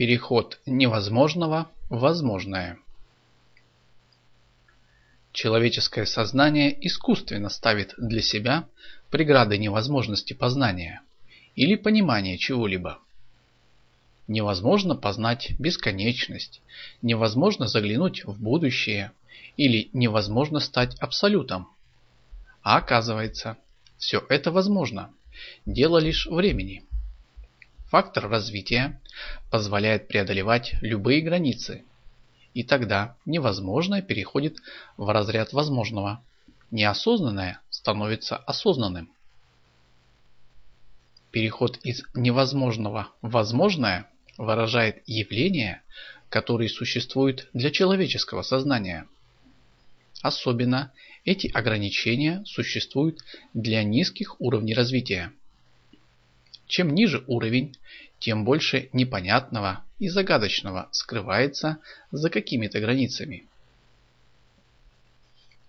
Переход невозможного в возможное. Человеческое сознание искусственно ставит для себя преграды невозможности познания или понимания чего-либо. Невозможно познать бесконечность, невозможно заглянуть в будущее или невозможно стать абсолютом. А оказывается, все это возможно. Дело лишь времени. Фактор развития позволяет преодолевать любые границы. И тогда невозможное переходит в разряд возможного. Неосознанное становится осознанным. Переход из невозможного в возможное выражает явления, которые существуют для человеческого сознания. Особенно эти ограничения существуют для низких уровней развития. Чем ниже уровень, тем больше непонятного и загадочного скрывается за какими-то границами.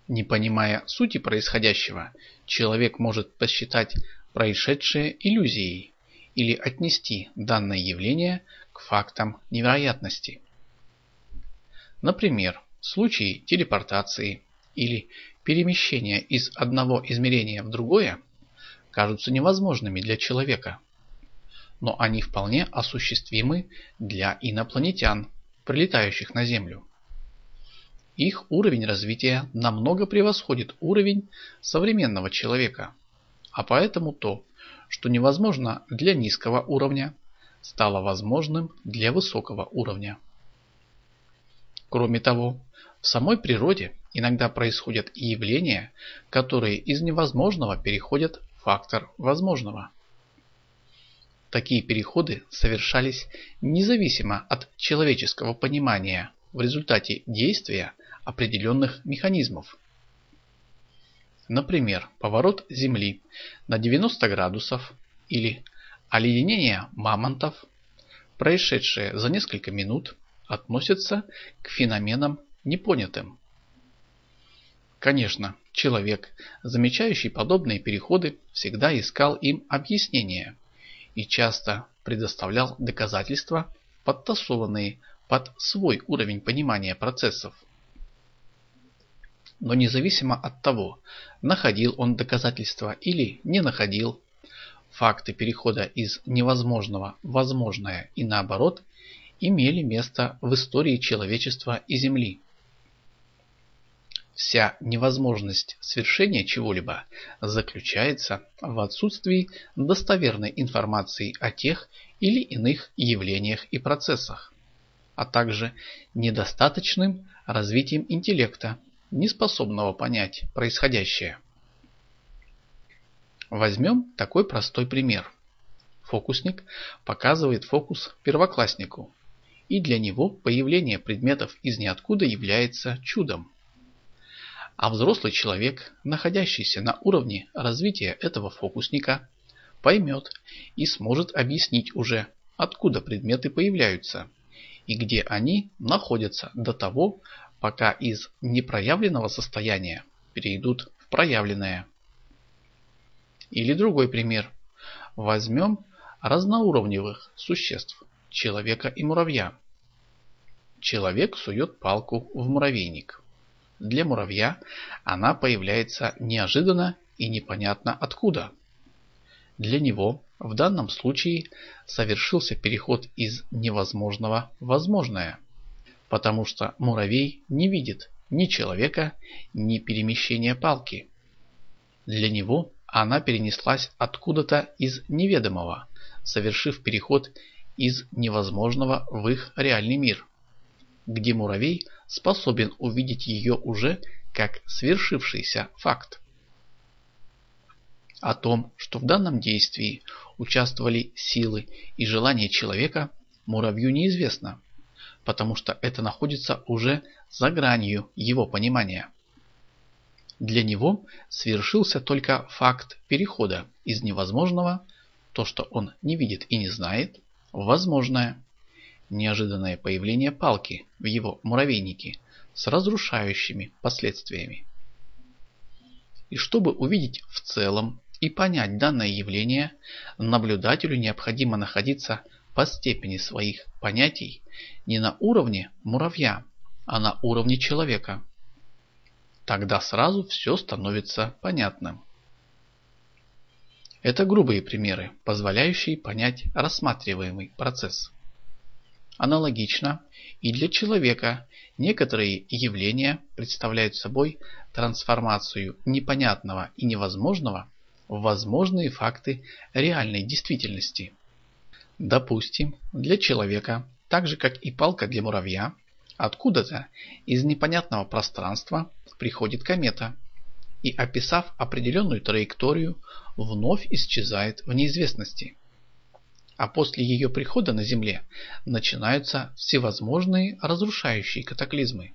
Не понимая сути происходящего, человек может посчитать происшедшее иллюзией или отнести данное явление к фактам невероятности. Например, в случае телепортации или перемещения из одного измерения в другое кажутся невозможными для человека. Но они вполне осуществимы для инопланетян, прилетающих на Землю. Их уровень развития намного превосходит уровень современного человека, а поэтому то, что невозможно для низкого уровня, стало возможным для высокого уровня. Кроме того, в самой природе иногда происходят явления, которые из невозможного переходят в фактор возможного. Такие переходы совершались независимо от человеческого понимания в результате действия определенных механизмов. Например, поворот Земли на 90 градусов или оледенение мамонтов, происшедшее за несколько минут, относятся к феноменам непонятым. Конечно, человек, замечающий подобные переходы, всегда искал им объяснение и часто предоставлял доказательства, подтасованные под свой уровень понимания процессов. Но независимо от того, находил он доказательства или не находил, факты перехода из невозможного в возможное и наоборот имели место в истории человечества и Земли. Вся невозможность свершения чего-либо заключается в отсутствии достоверной информации о тех или иных явлениях и процессах, а также недостаточным развитием интеллекта, не способного понять происходящее. Возьмем такой простой пример. Фокусник показывает фокус первокласснику, и для него появление предметов из ниоткуда является чудом. А взрослый человек, находящийся на уровне развития этого фокусника, поймет и сможет объяснить уже, откуда предметы появляются и где они находятся до того, пока из непроявленного состояния перейдут в проявленное. Или другой пример. Возьмем разноуровневых существ, человека и муравья. Человек сует палку в муравейник. Для муравья она появляется неожиданно и непонятно откуда. Для него в данном случае совершился переход из невозможного в возможное, потому что муравей не видит ни человека, ни перемещения палки. Для него она перенеслась откуда-то из неведомого, совершив переход из невозможного в их реальный мир, где муравей способен увидеть ее уже как свершившийся факт. О том, что в данном действии участвовали силы и желания человека, муравью неизвестно, потому что это находится уже за гранью его понимания. Для него свершился только факт перехода из невозможного, то, что он не видит и не знает, в возможное неожиданное появление палки в его муравейнике с разрушающими последствиями. И чтобы увидеть в целом и понять данное явление, наблюдателю необходимо находиться по степени своих понятий не на уровне муравья, а на уровне человека. Тогда сразу все становится понятным. Это грубые примеры, позволяющие понять рассматриваемый процесс. Аналогично и для человека некоторые явления представляют собой трансформацию непонятного и невозможного в возможные факты реальной действительности. Допустим, для человека, так же как и палка для муравья, откуда-то из непонятного пространства приходит комета и, описав определенную траекторию, вновь исчезает в неизвестности. А после ее прихода на Земле начинаются всевозможные разрушающие катаклизмы.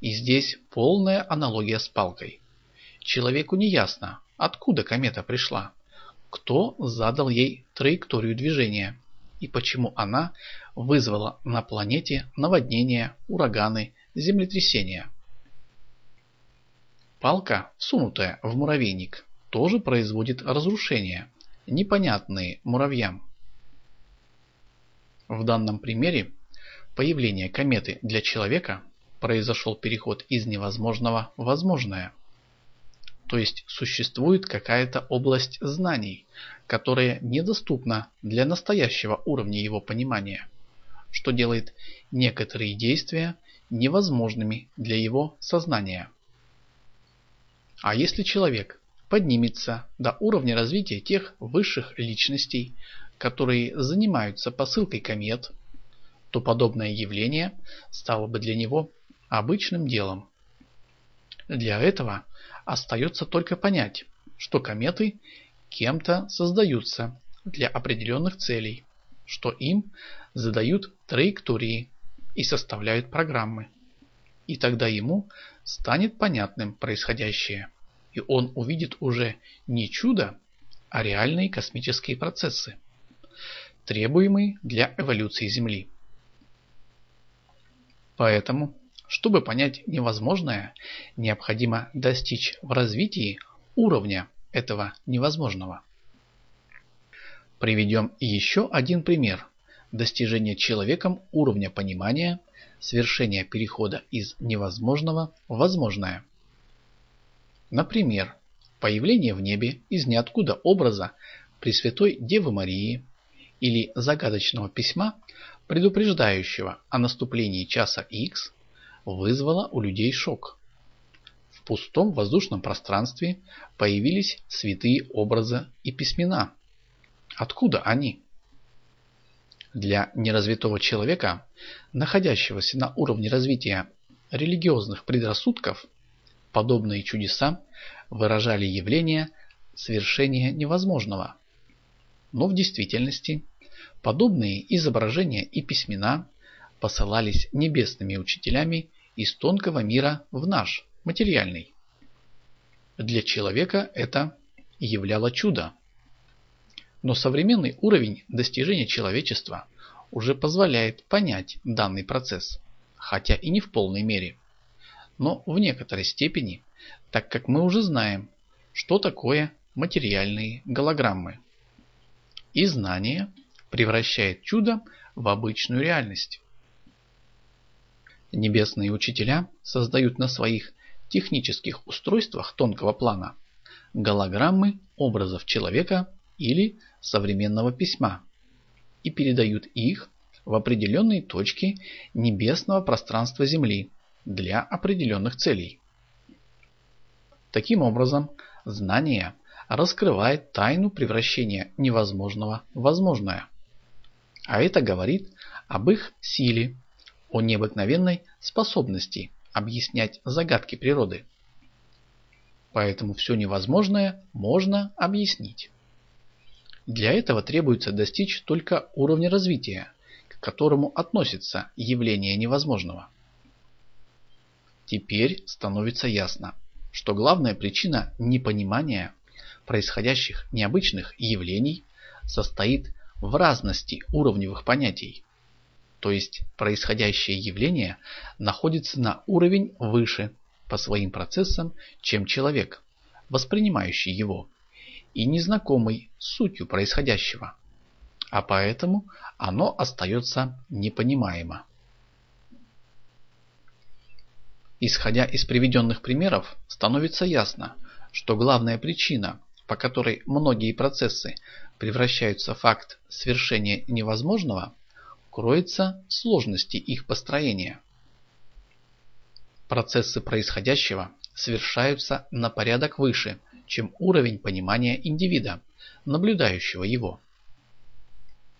И здесь полная аналогия с палкой. Человеку не ясно, откуда комета пришла, кто задал ей траекторию движения и почему она вызвала на планете наводнения, ураганы, землетрясения. Палка, всунутая в муравейник, тоже производит разрушения, непонятные муравьям. В данном примере появление кометы для человека произошел переход из невозможного в возможное. То есть существует какая-то область знаний, которая недоступна для настоящего уровня его понимания, что делает некоторые действия невозможными для его сознания. А если человек поднимется до уровня развития тех высших личностей, которые занимаются посылкой комет, то подобное явление стало бы для него обычным делом. Для этого остается только понять, что кометы кем-то создаются для определенных целей, что им задают траектории и составляют программы. И тогда ему станет понятным происходящее и он увидит уже не чудо, а реальные космические процессы, требуемые для эволюции Земли. Поэтому, чтобы понять невозможное, необходимо достичь в развитии уровня этого невозможного. Приведем еще один пример достижения человеком уровня понимания, свершения перехода из невозможного в возможное – Например, появление в небе из ниоткуда образа Пресвятой Девы Марии или загадочного письма, предупреждающего о наступлении часа X, вызвало у людей шок. В пустом воздушном пространстве появились святые образы и письмена. Откуда они? Для неразвитого человека, находящегося на уровне развития религиозных предрассудков, Подобные чудеса выражали явление свершения невозможного. Но в действительности подобные изображения и письмена посылались небесными учителями из тонкого мира в наш, материальный. Для человека это являло чудо. Но современный уровень достижения человечества уже позволяет понять данный процесс, хотя и не в полной мере но в некоторой степени, так как мы уже знаем, что такое материальные голограммы. И знание превращает чудо в обычную реальность. Небесные учителя создают на своих технических устройствах тонкого плана голограммы образов человека или современного письма и передают их в определенные точки небесного пространства Земли для определенных целей. Таким образом, знание раскрывает тайну превращения невозможного в возможное. А это говорит об их силе, о необыкновенной способности объяснять загадки природы. Поэтому все невозможное можно объяснить. Для этого требуется достичь только уровня развития, к которому относится явление невозможного. Теперь становится ясно, что главная причина непонимания происходящих необычных явлений состоит в разности уровневых понятий. То есть происходящее явление находится на уровень выше по своим процессам, чем человек, воспринимающий его, и незнакомый сутью происходящего. а поэтому оно остается непонимаемо. Исходя из приведенных примеров, становится ясно, что главная причина, по которой многие процессы превращаются в факт свершения невозможного, кроется в сложности их построения. Процессы происходящего совершаются на порядок выше, чем уровень понимания индивида, наблюдающего его.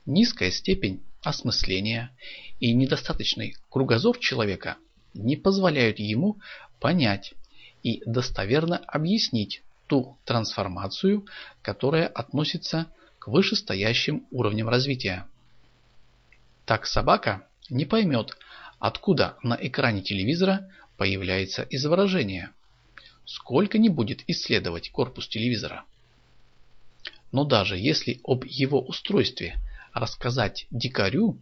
Низкая степень осмысления и недостаточный кругозор человека не позволяют ему понять и достоверно объяснить ту трансформацию, которая относится к вышестоящим уровням развития. Так собака не поймет, откуда на экране телевизора появляется изображение, сколько не будет исследовать корпус телевизора. Но даже если об его устройстве рассказать дикарю,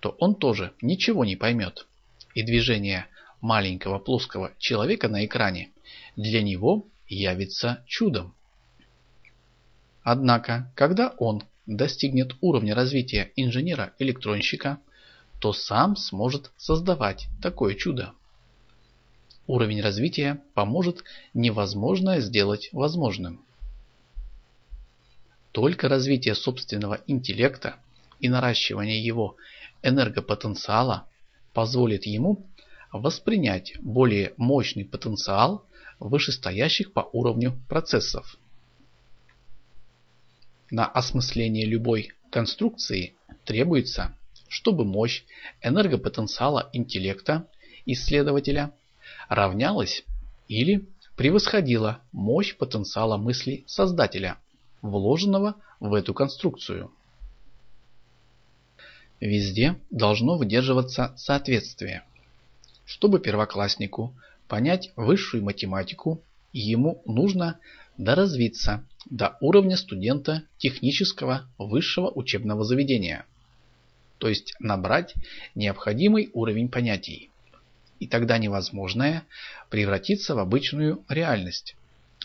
то он тоже ничего не поймет. И движение маленького плоского человека на экране для него явится чудом. Однако, когда он достигнет уровня развития инженера-электронщика, то сам сможет создавать такое чудо. Уровень развития поможет невозможное сделать возможным. Только развитие собственного интеллекта и наращивание его энергопотенциала позволит ему воспринять более мощный потенциал вышестоящих по уровню процессов. На осмысление любой конструкции требуется, чтобы мощь энергопотенциала интеллекта исследователя равнялась или превосходила мощь потенциала мысли создателя, вложенного в эту конструкцию. Везде должно выдерживаться соответствие. Чтобы первокласснику понять высшую математику, ему нужно доразвиться до уровня студента технического высшего учебного заведения, то есть набрать необходимый уровень понятий. И тогда невозможное превратится в обычную реальность,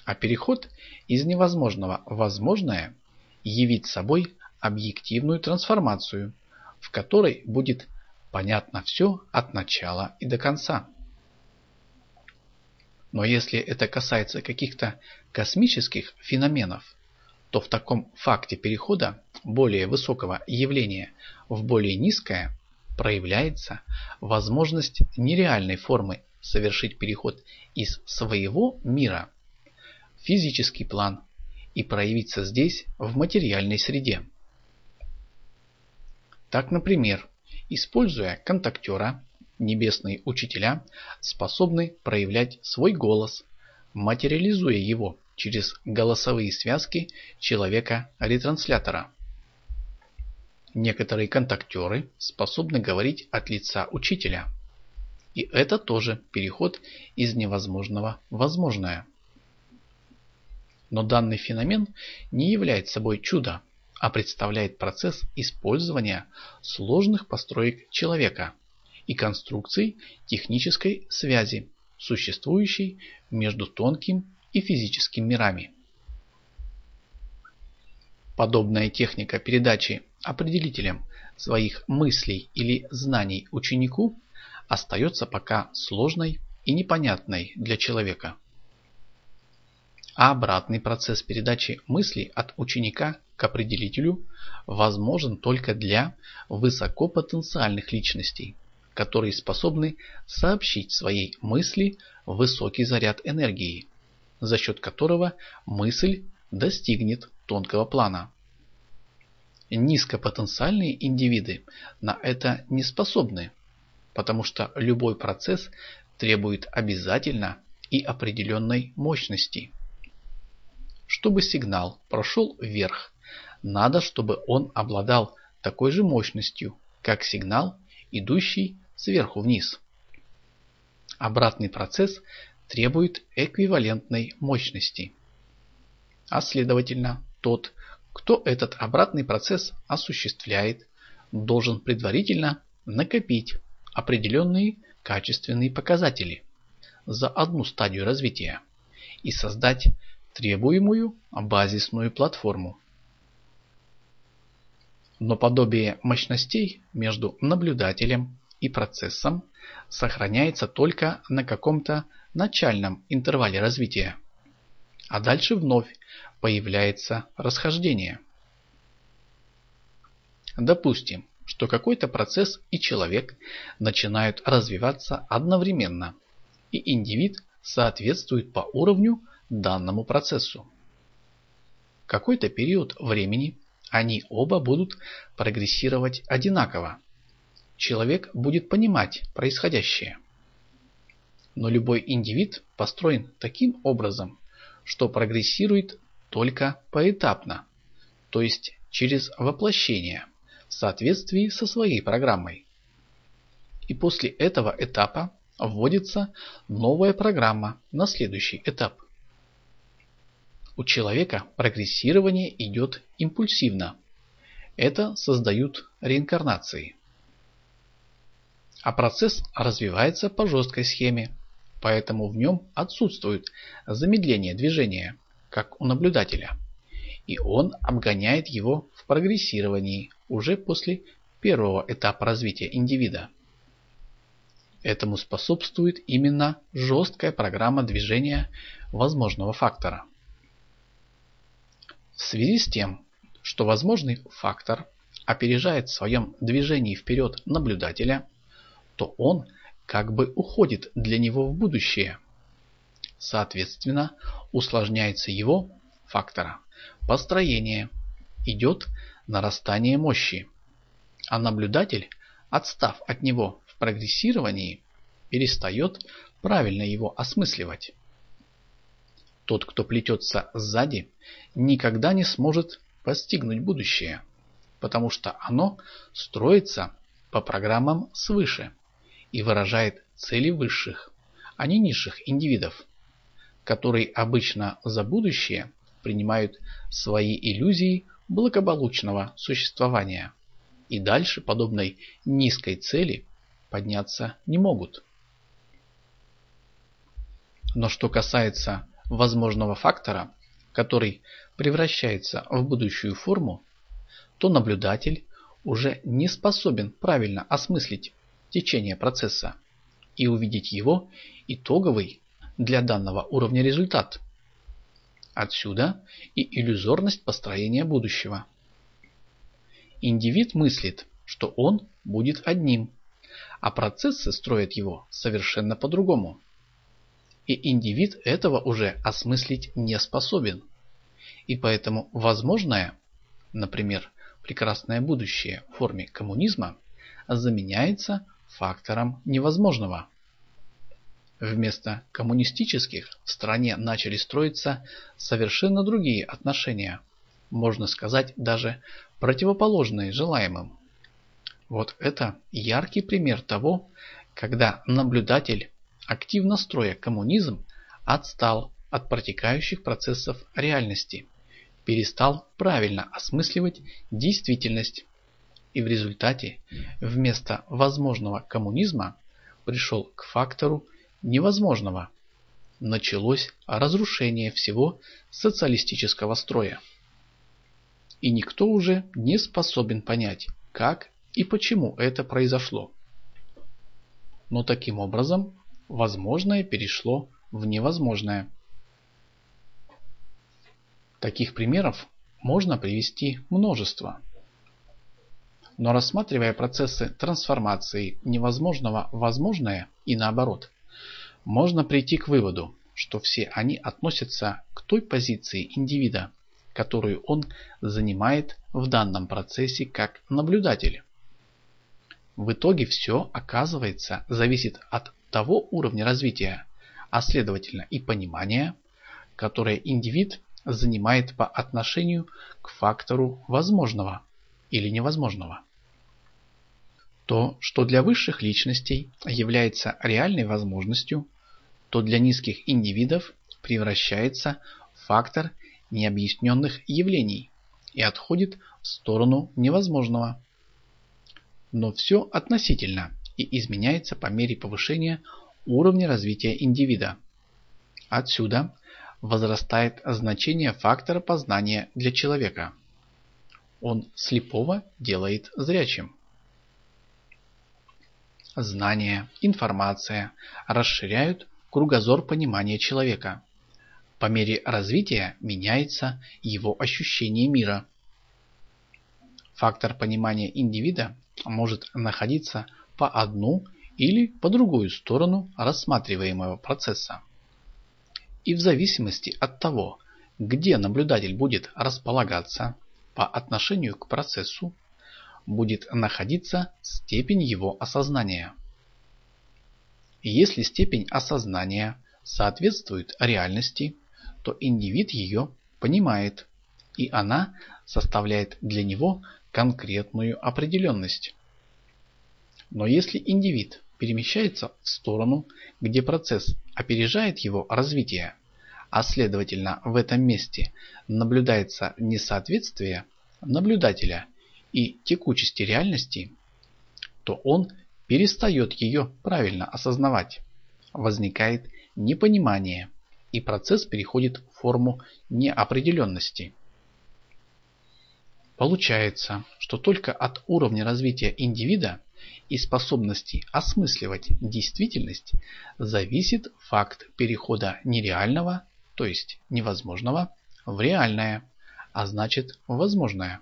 а переход из невозможного в возможное явить собой объективную трансформацию, в которой будет понятно все от начала и до конца. Но если это касается каких-то космических феноменов, то в таком факте перехода более высокого явления в более низкое проявляется возможность нереальной формы совершить переход из своего мира в физический план и проявиться здесь в материальной среде. Так, например, Используя контактера, небесные учителя способны проявлять свой голос, материализуя его через голосовые связки человека-ретранслятора. Некоторые контактеры способны говорить от лица учителя. И это тоже переход из невозможного в возможное. Но данный феномен не является собой чудо, а представляет процесс использования сложных построек человека и конструкций технической связи, существующей между тонким и физическим мирами. Подобная техника передачи определителем своих мыслей или знаний ученику остается пока сложной и непонятной для человека. А обратный процесс передачи мыслей от ученика к определителю возможен только для высокопотенциальных личностей, которые способны сообщить своей мысли высокий заряд энергии, за счет которого мысль достигнет тонкого плана. Низкопотенциальные индивиды на это не способны, потому что любой процесс требует обязательно и определенной мощности. Чтобы сигнал прошел вверх надо, чтобы он обладал такой же мощностью, как сигнал, идущий сверху вниз. Обратный процесс требует эквивалентной мощности. А следовательно, тот, кто этот обратный процесс осуществляет, должен предварительно накопить определенные качественные показатели за одну стадию развития и создать требуемую базисную платформу Но подобие мощностей между наблюдателем и процессом сохраняется только на каком-то начальном интервале развития. А дальше вновь появляется расхождение. Допустим, что какой-то процесс и человек начинают развиваться одновременно, и индивид соответствует по уровню данному процессу. Какой-то период времени они оба будут прогрессировать одинаково. Человек будет понимать происходящее. Но любой индивид построен таким образом, что прогрессирует только поэтапно, то есть через воплощение в соответствии со своей программой. И после этого этапа вводится новая программа на следующий этап. У человека прогрессирование идет импульсивно. Это создают реинкарнации. А процесс развивается по жесткой схеме, поэтому в нем отсутствует замедление движения, как у наблюдателя. И он обгоняет его в прогрессировании уже после первого этапа развития индивида. Этому способствует именно жесткая программа движения возможного фактора. В связи с тем, что возможный фактор опережает в своем движении вперед наблюдателя, то он как бы уходит для него в будущее. Соответственно, усложняется его, фактора, построение, идет нарастание мощи, а наблюдатель, отстав от него в прогрессировании, перестает правильно его осмысливать. Тот, кто плетется сзади, никогда не сможет постигнуть будущее, потому что оно строится по программам свыше и выражает цели высших, а не низших индивидов, которые обычно за будущее принимают свои иллюзии благополучного существования и дальше подобной низкой цели подняться не могут. Но что касается возможного фактора, который превращается в будущую форму, то наблюдатель уже не способен правильно осмыслить течение процесса и увидеть его итоговый для данного уровня результат. Отсюда и иллюзорность построения будущего. Индивид мыслит, что он будет одним, а процессы строят его совершенно по-другому. И индивид этого уже осмыслить не способен. И поэтому возможное, например, прекрасное будущее в форме коммунизма, заменяется фактором невозможного. Вместо коммунистических в стране начали строиться совершенно другие отношения, можно сказать даже противоположные желаемым. Вот это яркий пример того, когда наблюдатель активно строя коммунизм, отстал от протекающих процессов реальности, перестал правильно осмысливать действительность и в результате вместо возможного коммунизма пришел к фактору невозможного. Началось разрушение всего социалистического строя. И никто уже не способен понять, как и почему это произошло. Но таким образом возможное перешло в невозможное. Таких примеров можно привести множество. Но рассматривая процессы трансформации невозможного в возможное и наоборот, можно прийти к выводу, что все они относятся к той позиции индивида, которую он занимает в данном процессе как наблюдатель. В итоге все, оказывается, зависит от того уровня развития, а следовательно и понимания, которое индивид занимает по отношению к фактору возможного или невозможного. То, что для высших личностей является реальной возможностью, то для низких индивидов превращается в фактор необъясненных явлений и отходит в сторону невозможного. Но все относительно – и изменяется по мере повышения уровня развития индивида. Отсюда возрастает значение фактора познания для человека. Он слепого делает зрячим. Знания, информация расширяют кругозор понимания человека. По мере развития меняется его ощущение мира. Фактор понимания индивида может находиться по одну или по другую сторону рассматриваемого процесса. И в зависимости от того, где наблюдатель будет располагаться по отношению к процессу, будет находиться степень его осознания. Если степень осознания соответствует реальности, то индивид ее понимает, и она составляет для него конкретную определенность. Но если индивид перемещается в сторону, где процесс опережает его развитие, а следовательно в этом месте наблюдается несоответствие наблюдателя и текучести реальности, то он перестает ее правильно осознавать. Возникает непонимание, и процесс переходит в форму неопределенности. Получается, что только от уровня развития индивида и способности осмысливать действительность зависит факт перехода нереального, то есть невозможного, в реальное, а значит возможное.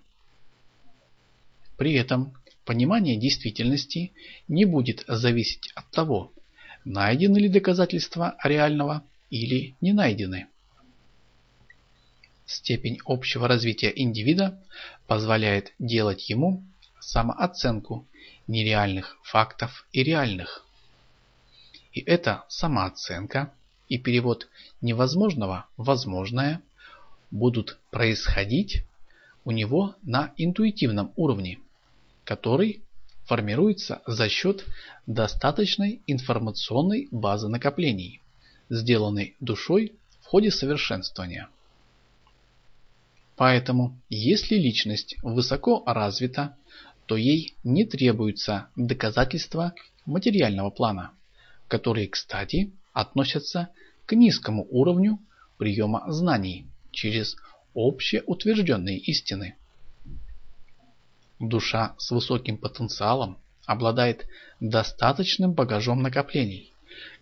При этом понимание действительности не будет зависеть от того, найдены ли доказательства реального или не найдены. Степень общего развития индивида позволяет делать ему самооценку нереальных фактов и реальных. И эта самооценка и перевод невозможного в возможное будут происходить у него на интуитивном уровне, который формируется за счет достаточной информационной базы накоплений, сделанной душой в ходе совершенствования. Поэтому, если личность высоко развита, то ей не требуются доказательства материального плана, которые, кстати, относятся к низкому уровню приема знаний через общеутвержденные истины. Душа с высоким потенциалом обладает достаточным багажом накоплений,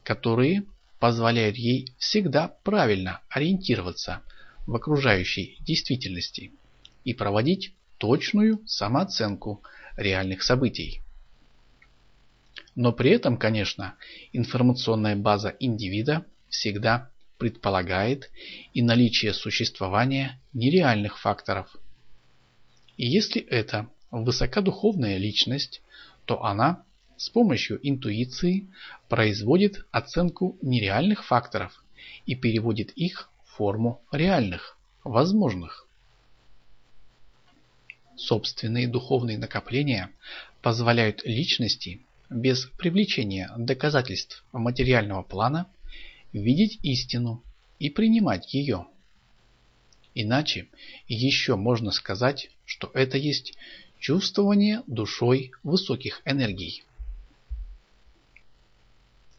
которые позволяют ей всегда правильно ориентироваться в окружающей действительности и проводить точную самооценку реальных событий. Но при этом, конечно, информационная база индивида всегда предполагает и наличие существования нереальных факторов. И если это высокодуховная личность, то она с помощью интуиции производит оценку нереальных факторов и переводит их в форму реальных, возможных. Собственные духовные накопления позволяют личности без привлечения доказательств материального плана видеть истину и принимать ее. Иначе еще можно сказать, что это есть чувствование душой высоких энергий.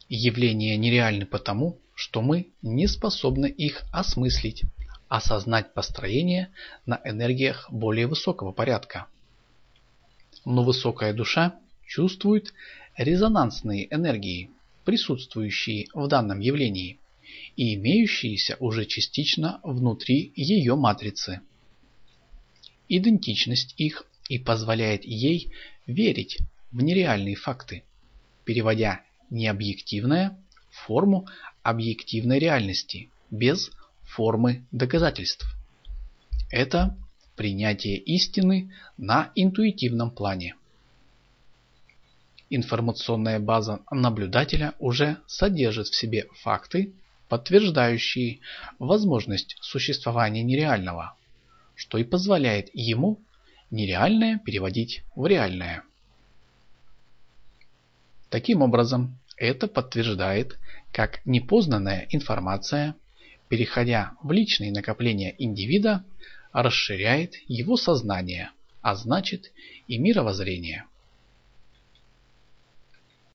Явления нереальны потому, что мы не способны их осмыслить, осознать построение на энергиях более высокого порядка. Но высокая душа чувствует резонансные энергии, присутствующие в данном явлении и имеющиеся уже частично внутри ее матрицы. Идентичность их и позволяет ей верить в нереальные факты, переводя необъективное в форму объективной реальности без формы доказательств. Это принятие истины на интуитивном плане. Информационная база наблюдателя уже содержит в себе факты, подтверждающие возможность существования нереального, что и позволяет ему нереальное переводить в реальное. Таким образом, это подтверждает, как непознанная информация, переходя в личные накопления индивида, расширяет его сознание, а значит и мировоззрение.